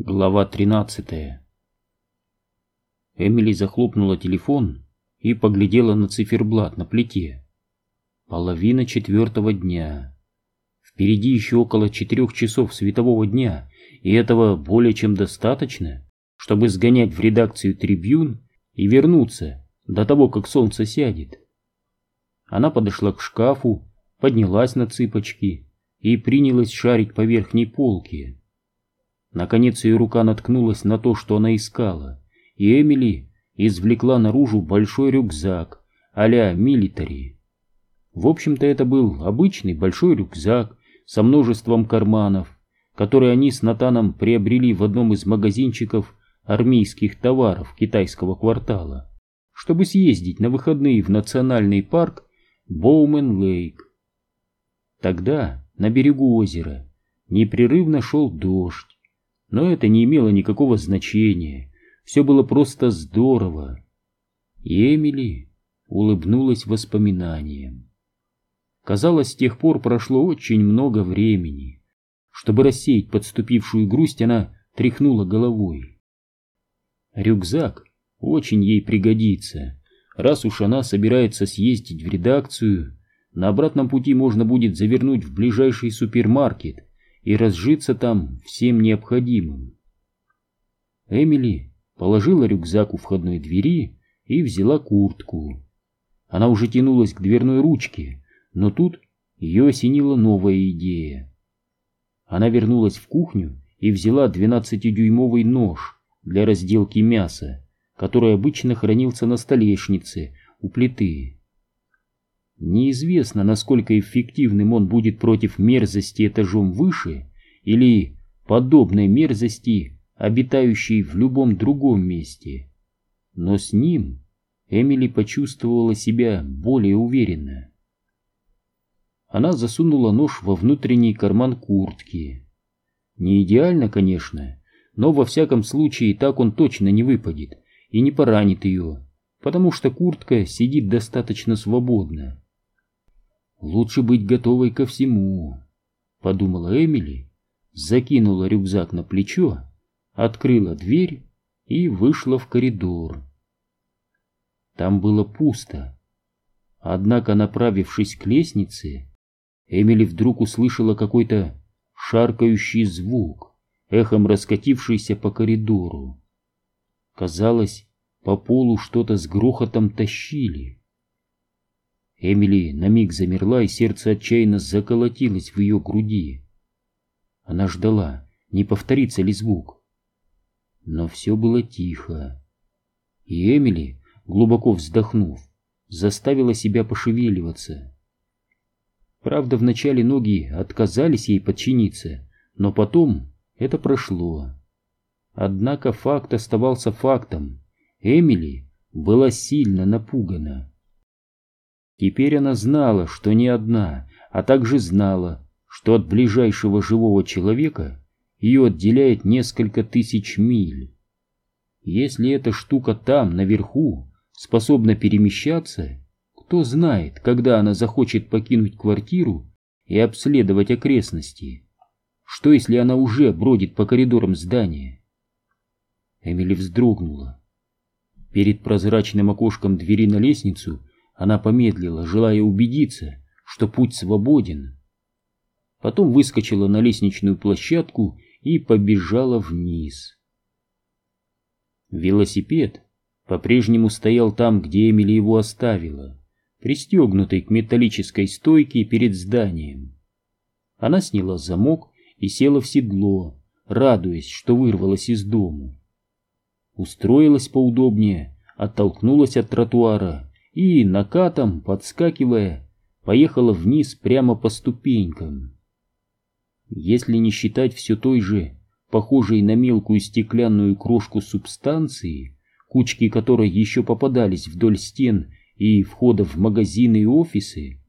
Глава 13 Эмили захлопнула телефон и поглядела на циферблат на плите. Половина четвертого дня. Впереди еще около четырех часов светового дня, и этого более чем достаточно, чтобы сгонять в редакцию «Трибюн» и вернуться до того, как солнце сядет. Она подошла к шкафу, поднялась на цыпочки и принялась шарить по верхней полке. Наконец ее рука наткнулась на то, что она искала, и Эмили извлекла наружу большой рюкзак а-ля милитари. В общем-то, это был обычный большой рюкзак со множеством карманов, который они с Натаном приобрели в одном из магазинчиков армейских товаров китайского квартала, чтобы съездить на выходные в национальный парк Боумен-Лейк. Тогда на берегу озера непрерывно шел дождь, но это не имело никакого значения. Все было просто здорово. И Эмили улыбнулась воспоминаниям. Казалось, с тех пор прошло очень много времени. Чтобы рассеять подступившую грусть, она тряхнула головой. Рюкзак очень ей пригодится. Раз уж она собирается съездить в редакцию, на обратном пути можно будет завернуть в ближайший супермаркет и разжиться там всем необходимым. Эмили положила рюкзак у входной двери и взяла куртку. Она уже тянулась к дверной ручке, но тут ее осенила новая идея. Она вернулась в кухню и взяла двенадцатидюймовый нож для разделки мяса, который обычно хранился на столешнице у плиты. Неизвестно, насколько эффективным он будет против мерзости этажом выше или подобной мерзости, обитающей в любом другом месте. Но с ним Эмили почувствовала себя более уверенно. Она засунула нож во внутренний карман куртки. Не идеально, конечно, но во всяком случае так он точно не выпадет и не поранит ее, потому что куртка сидит достаточно свободно. Лучше быть готовой ко всему, подумала Эмили, закинула рюкзак на плечо, открыла дверь и вышла в коридор. Там было пусто. Однако, направившись к лестнице, Эмили вдруг услышала какой-то шаркающий звук, эхом раскатившийся по коридору. Казалось, по полу что-то с грохотом тащили. Эмили на миг замерла, и сердце отчаянно заколотилось в ее груди. Она ждала, не повторится ли звук. Но все было тихо. И Эмили, глубоко вздохнув, заставила себя пошевеливаться. Правда, вначале ноги отказались ей подчиниться, но потом это прошло. Однако факт оставался фактом. Эмили была сильно напугана. Теперь она знала, что не одна, а также знала, что от ближайшего живого человека ее отделяет несколько тысяч миль. Если эта штука там, наверху, способна перемещаться, кто знает, когда она захочет покинуть квартиру и обследовать окрестности. Что, если она уже бродит по коридорам здания? Эмили вздрогнула. Перед прозрачным окошком двери на лестницу она помедлила, желая убедиться, что путь свободен. Потом выскочила на лестничную площадку и побежала вниз. Велосипед по-прежнему стоял там, где Эмили его оставила, пристегнутый к металлической стойке перед зданием. Она сняла замок и села в седло, радуясь, что вырвалась из дому. Устроилась поудобнее, оттолкнулась от тротуара и, накатом, подскакивая, поехала вниз прямо по ступенькам. Если не считать все той же, похожей на мелкую стеклянную крошку субстанции, кучки которой еще попадались вдоль стен и входов в магазины и офисы,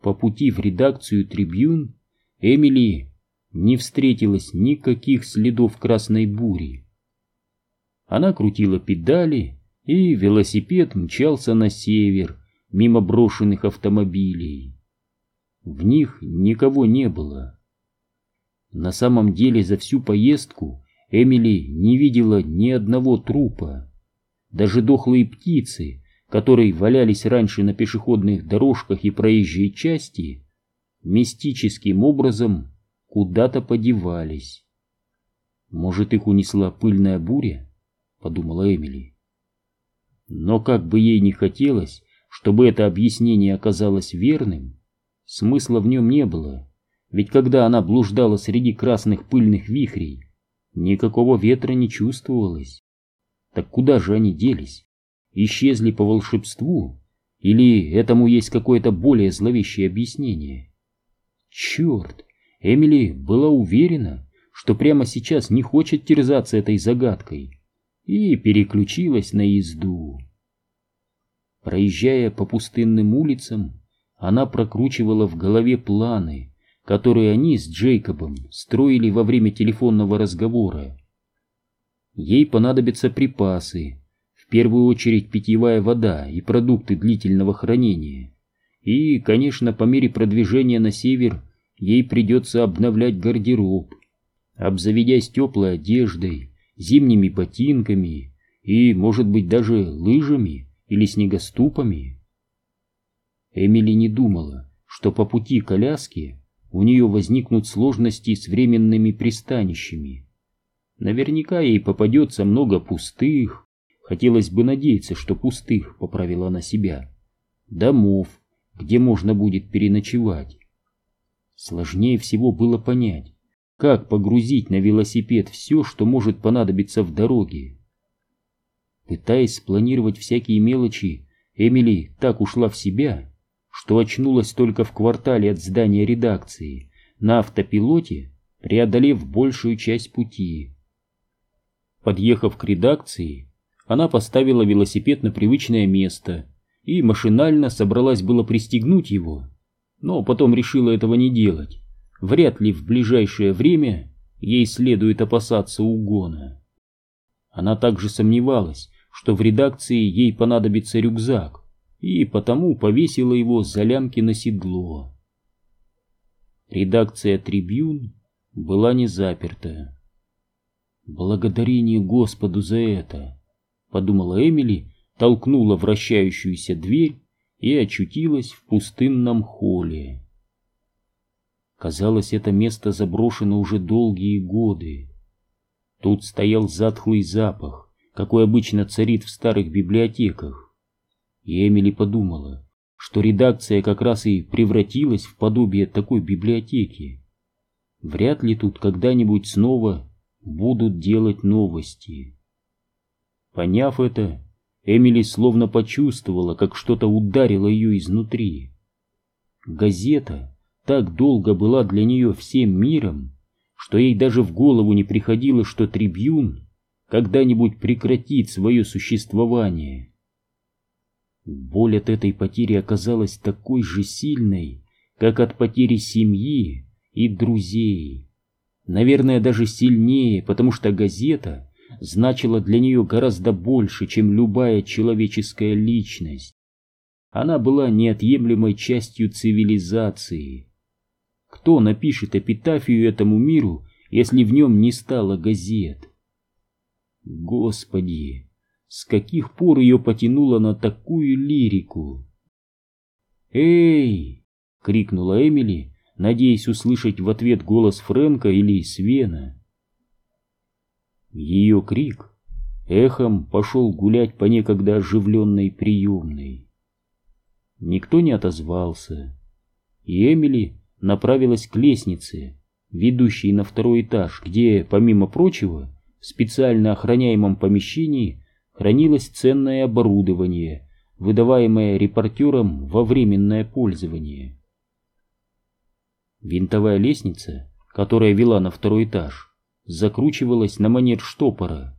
по пути в редакцию «Трибюн» Эмили не встретилось никаких следов красной бури. Она крутила педали, и велосипед мчался на север, мимо брошенных автомобилей. В них никого не было. На самом деле за всю поездку Эмили не видела ни одного трупа. Даже дохлые птицы, которые валялись раньше на пешеходных дорожках и проезжей части, мистическим образом куда-то подевались. Может, их унесла пыльная буря? Подумала Эмили. Но как бы ей не хотелось, чтобы это объяснение оказалось верным, смысла в нем не было, ведь когда она блуждала среди красных пыльных вихрей, никакого ветра не чувствовалось. Так куда же они делись? Исчезли по волшебству? Или этому есть какое-то более зловещее объяснение? Черт! Эмили была уверена, что прямо сейчас не хочет терзаться этой загадкой, и переключилась на езду. Проезжая по пустынным улицам, она прокручивала в голове планы, которые они с Джейкобом строили во время телефонного разговора. Ей понадобятся припасы, в первую очередь питьевая вода и продукты длительного хранения. И, конечно, по мере продвижения на север ей придется обновлять гардероб, обзаведясь теплой одеждой, зимними ботинками и, может быть, даже лыжами или снегоступами. Эмили не думала, что по пути коляски у нее возникнут сложности с временными пристанищами. Наверняка ей попадется много пустых, хотелось бы надеяться, что пустых, поправила она себя, домов, где можно будет переночевать. Сложнее всего было понять, как погрузить на велосипед все, что может понадобиться в дороге. Пытаясь спланировать всякие мелочи, Эмили так ушла в себя, что очнулась только в квартале от здания редакции, на автопилоте, преодолев большую часть пути. Подъехав к редакции, она поставила велосипед на привычное место и машинально собралась было пристегнуть его, но потом решила этого не делать. Вряд ли в ближайшее время ей следует опасаться угона. Она также сомневалась, что в редакции ей понадобится рюкзак, и потому повесила его за лямки на седло. Редакция «Трибюн» была не заперта. «Благодарение Господу за это!» — подумала Эмили, толкнула вращающуюся дверь и очутилась в пустынном холле. Казалось, это место заброшено уже долгие годы. Тут стоял затхлый запах, какой обычно царит в старых библиотеках. И Эмили подумала, что редакция как раз и превратилась в подобие такой библиотеки. Вряд ли тут когда-нибудь снова будут делать новости. Поняв это, Эмили словно почувствовала, как что-то ударило ее изнутри. Газета так долго была для нее всем миром, что ей даже в голову не приходило, что трибюн когда-нибудь прекратит свое существование. Боль от этой потери оказалась такой же сильной, как от потери семьи и друзей. Наверное, даже сильнее, потому что газета значила для нее гораздо больше, чем любая человеческая личность. Она была неотъемлемой частью цивилизации. Кто напишет эпитафию этому миру, если в нем не стало газет? Господи, с каких пор ее потянуло на такую лирику? «Эй!» — крикнула Эмили, надеясь услышать в ответ голос Фрэнка или Свена. Ее крик эхом пошел гулять по некогда оживленной приемной. Никто не отозвался, и Эмили направилась к лестнице, ведущей на второй этаж, где, помимо прочего, в специально охраняемом помещении хранилось ценное оборудование, выдаваемое репортерам во временное пользование. Винтовая лестница, которая вела на второй этаж, закручивалась на манер штопора.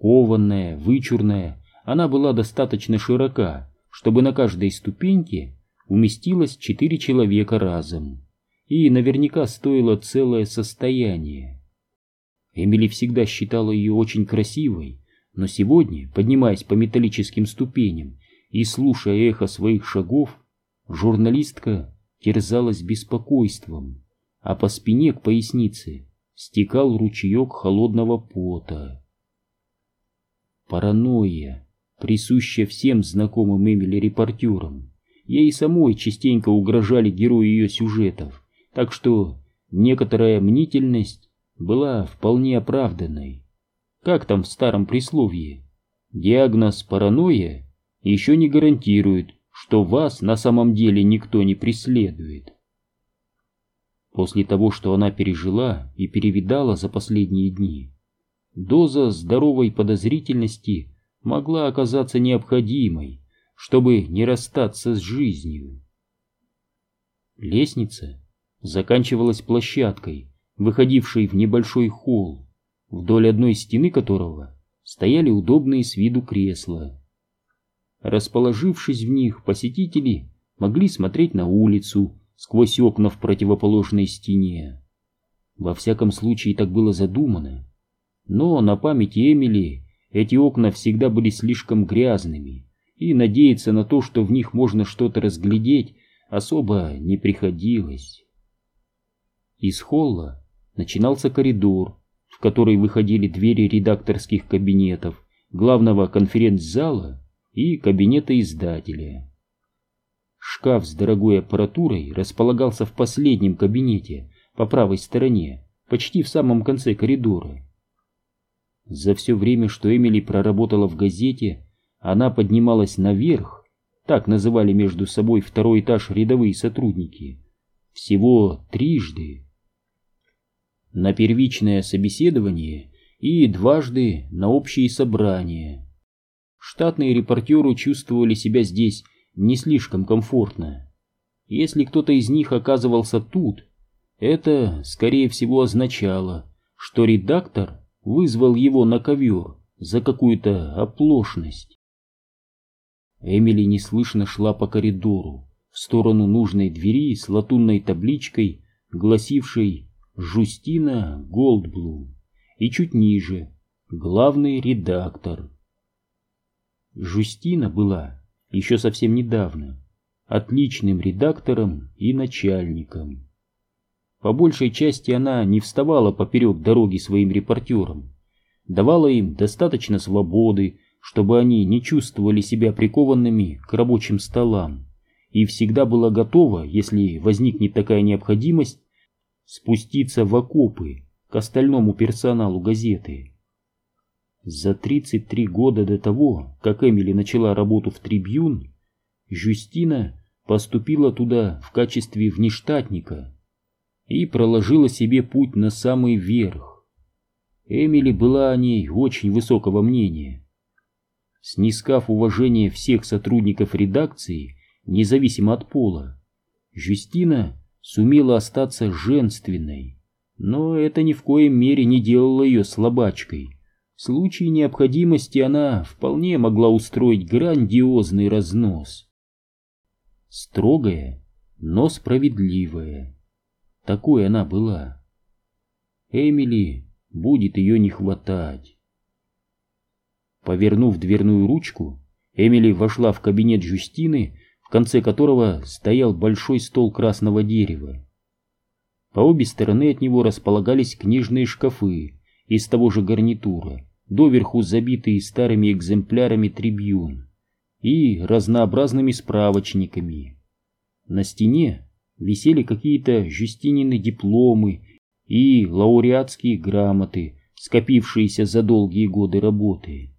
Кованная, вычурная, она была достаточно широка, чтобы на каждой ступеньке уместилось четыре человека разом, и наверняка стоило целое состояние. Эмили всегда считала ее очень красивой, но сегодня, поднимаясь по металлическим ступеням и слушая эхо своих шагов, журналистка терзалась беспокойством, а по спине к пояснице стекал ручеек холодного пота. Паранойя, присущая всем знакомым Эмили репортерам. Ей самой частенько угрожали герои ее сюжетов, так что некоторая мнительность была вполне оправданной. Как там в старом присловии? Диагноз паранойя еще не гарантирует, что вас на самом деле никто не преследует. После того, что она пережила и перевидала за последние дни, доза здоровой подозрительности могла оказаться необходимой, чтобы не расстаться с жизнью. Лестница заканчивалась площадкой, выходившей в небольшой холл, вдоль одной стены которого стояли удобные с виду кресла. Расположившись в них, посетители могли смотреть на улицу сквозь окна в противоположной стене. Во всяком случае, так было задумано. Но на памяти Эмили эти окна всегда были слишком грязными, и надеяться на то, что в них можно что-то разглядеть, особо не приходилось. Из холла начинался коридор, в который выходили двери редакторских кабинетов, главного конференц-зала и кабинета издателя. Шкаф с дорогой аппаратурой располагался в последнем кабинете, по правой стороне, почти в самом конце коридора. За все время, что Эмили проработала в газете, она поднималась наверх, так называли между собой второй этаж рядовые сотрудники, всего трижды. На первичное собеседование и дважды на общие собрания. Штатные репортеры чувствовали себя здесь не слишком комфортно. Если кто-то из них оказывался тут, это, скорее всего, означало, что редактор вызвал его на ковер за какую-то оплошность. Эмили неслышно шла по коридору в сторону нужной двери с латунной табличкой, гласившей «Жустина Голдблум» и чуть ниже «Главный редактор». Жустина была еще совсем недавно, отличным редактором и начальником. По большей части она не вставала поперек дороги своим репортерам, давала им достаточно свободы, чтобы они не чувствовали себя прикованными к рабочим столам, и всегда была готова, если возникнет такая необходимость, спуститься в окопы к остальному персоналу газеты. За 33 года до того, как Эмили начала работу в «Трибьюн», Жюстина поступила туда в качестве внештатника и проложила себе путь на самый верх. Эмили была о ней очень высокого мнения. Снискав уважение всех сотрудников редакции, независимо от пола, Жюстина сумела остаться женственной, но это ни в коем мере не делало ее слабачкой. В случае необходимости она вполне могла устроить грандиозный разнос. Строгая, но справедливая. Такой она была. Эмили будет ее не хватать. Повернув дверную ручку, Эмили вошла в кабинет Жюстины, в конце которого стоял большой стол красного дерева. По обе стороны от него располагались книжные шкафы, из того же гарнитура, доверху забитые старыми экземплярами трибюн и разнообразными справочниками. На стене висели какие-то Жюстинины дипломы и лауреатские грамоты, скопившиеся за долгие годы работы.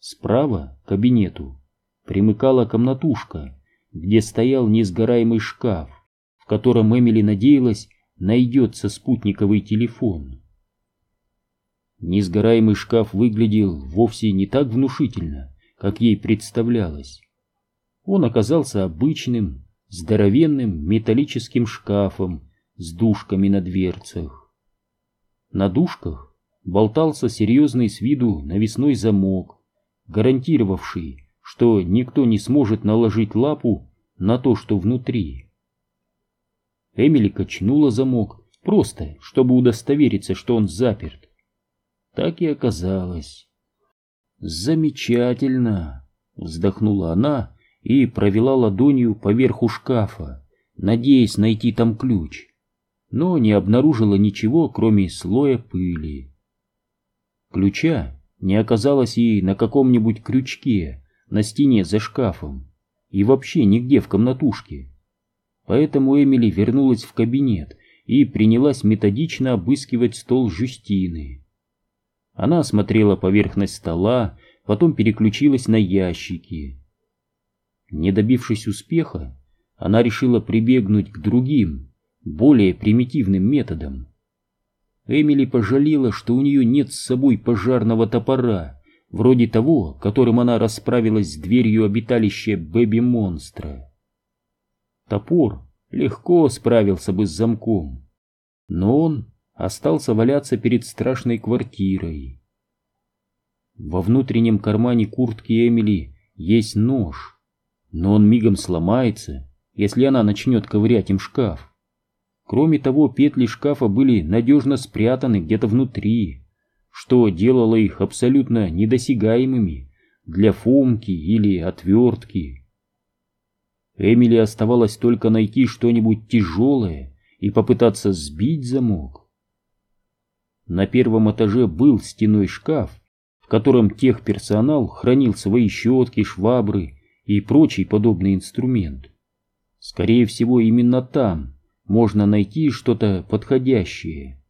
Справа к кабинету примыкала комнатушка, где стоял несгораемый шкаф, в котором Эмили надеялась найдется спутниковый телефон. Несгораемый шкаф выглядел вовсе не так внушительно, как ей представлялось. Он оказался обычным, здоровенным металлическим шкафом с дужками на дверцах. На дужках болтался серьезный с виду навесной замок, гарантировавший, что никто не сможет наложить лапу на то, что внутри. Эмили качнула замок, просто чтобы удостовериться, что он заперт. Так и оказалось. «Замечательно!» — вздохнула она и провела ладонью по верху шкафа, надеясь найти там ключ. но не обнаружила ничего, кроме слоя пыли. Ключа не оказалось и на каком-нибудь крючке на стене за шкафом, и вообще нигде в комнатушке. Поэтому Эмили вернулась в кабинет и принялась методично обыскивать стол Жюстины. Она осмотрела поверхность стола, потом переключилась на ящики. Не добившись успеха, она решила прибегнуть к другим, более примитивным методам. Эмили пожалела, что у нее нет с собой пожарного топора, вроде того, которым она расправилась с дверью обиталища Бэби-монстра. Топор легко справился бы с замком, но он остался валяться перед страшной квартирой. Во внутреннем кармане куртки Эмили есть нож, но он мигом сломается, если она начнет ковырять им шкаф. Кроме того, петли шкафа были надежно спрятаны где-то внутри, что делало их абсолютно недосягаемыми для фомки или отвертки. Эмили оставалось только найти что-нибудь тяжелое и попытаться сбить замок. На первом этаже был стеной шкаф, в котором техперсонал хранил свои щетки, швабры и прочий подобный инструмент. Скорее всего, именно там можно найти что-то подходящее.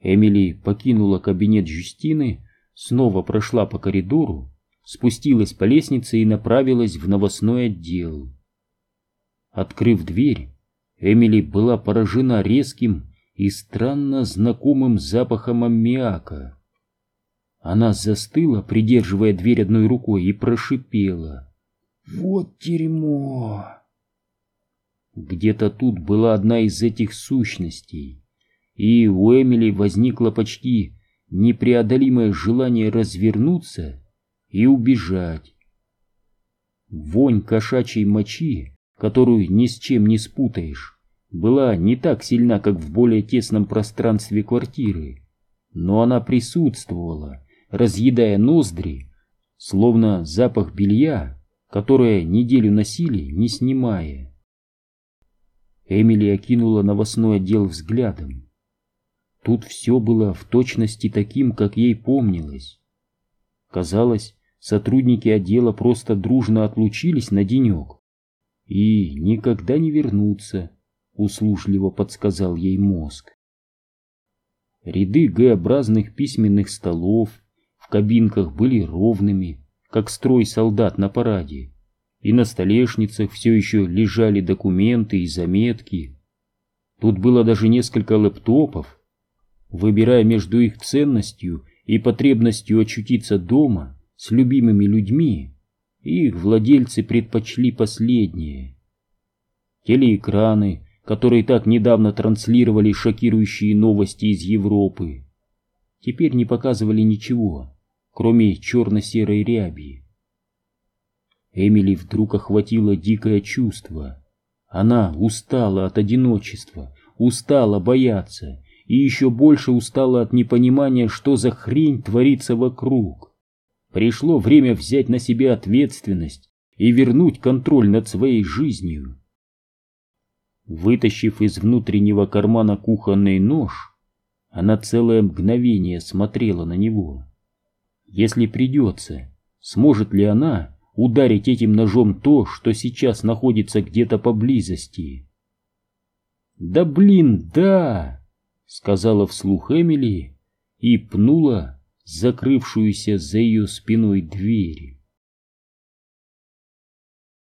Эмили покинула кабинет Жюстины, снова прошла по коридору, спустилась по лестнице и направилась в новостной отдел. Открыв дверь, Эмили была поражена резким и странно знакомым запахом аммиака. Она застыла, придерживая дверь одной рукой, и прошипела. «Вот дерьмо!» Где-то тут была одна из этих сущностей, и у Эмили возникло почти непреодолимое желание развернуться и убежать. Вонь кошачьей мочи, которую ни с чем не спутаешь, была не так сильна, как в более тесном пространстве квартиры, но она присутствовала, разъедая ноздри, словно запах белья, которое неделю носили, не снимая. Эмили окинула новостной отдел взглядом. Тут все было в точности таким, как ей помнилось. Казалось, сотрудники отдела просто дружно отлучились на денек и никогда не вернутся, услужливо подсказал ей мозг. Ряды Г-образных письменных столов в кабинках были ровными, как строй солдат на параде и на столешницах все еще лежали документы и заметки. Тут было даже несколько лэптопов. Выбирая между их ценностью и потребностью очутиться дома с любимыми людьми, их владельцы предпочли последнее. Телеэкраны, которые так недавно транслировали шокирующие новости из Европы, теперь не показывали ничего, кроме черно-серой ряби. Эмили вдруг охватило дикое чувство. Она устала от одиночества, устала бояться и еще больше устала от непонимания, что за хрень творится вокруг. Пришло время взять на себя ответственность и вернуть контроль над своей жизнью. Вытащив из внутреннего кармана кухонный нож, она целое мгновение смотрела на него. Если придется, сможет ли она ударить этим ножом то, что сейчас находится где-то поблизости. «Да блин, да!» — сказала вслух Эмили и пнула закрывшуюся за ее спиной дверь.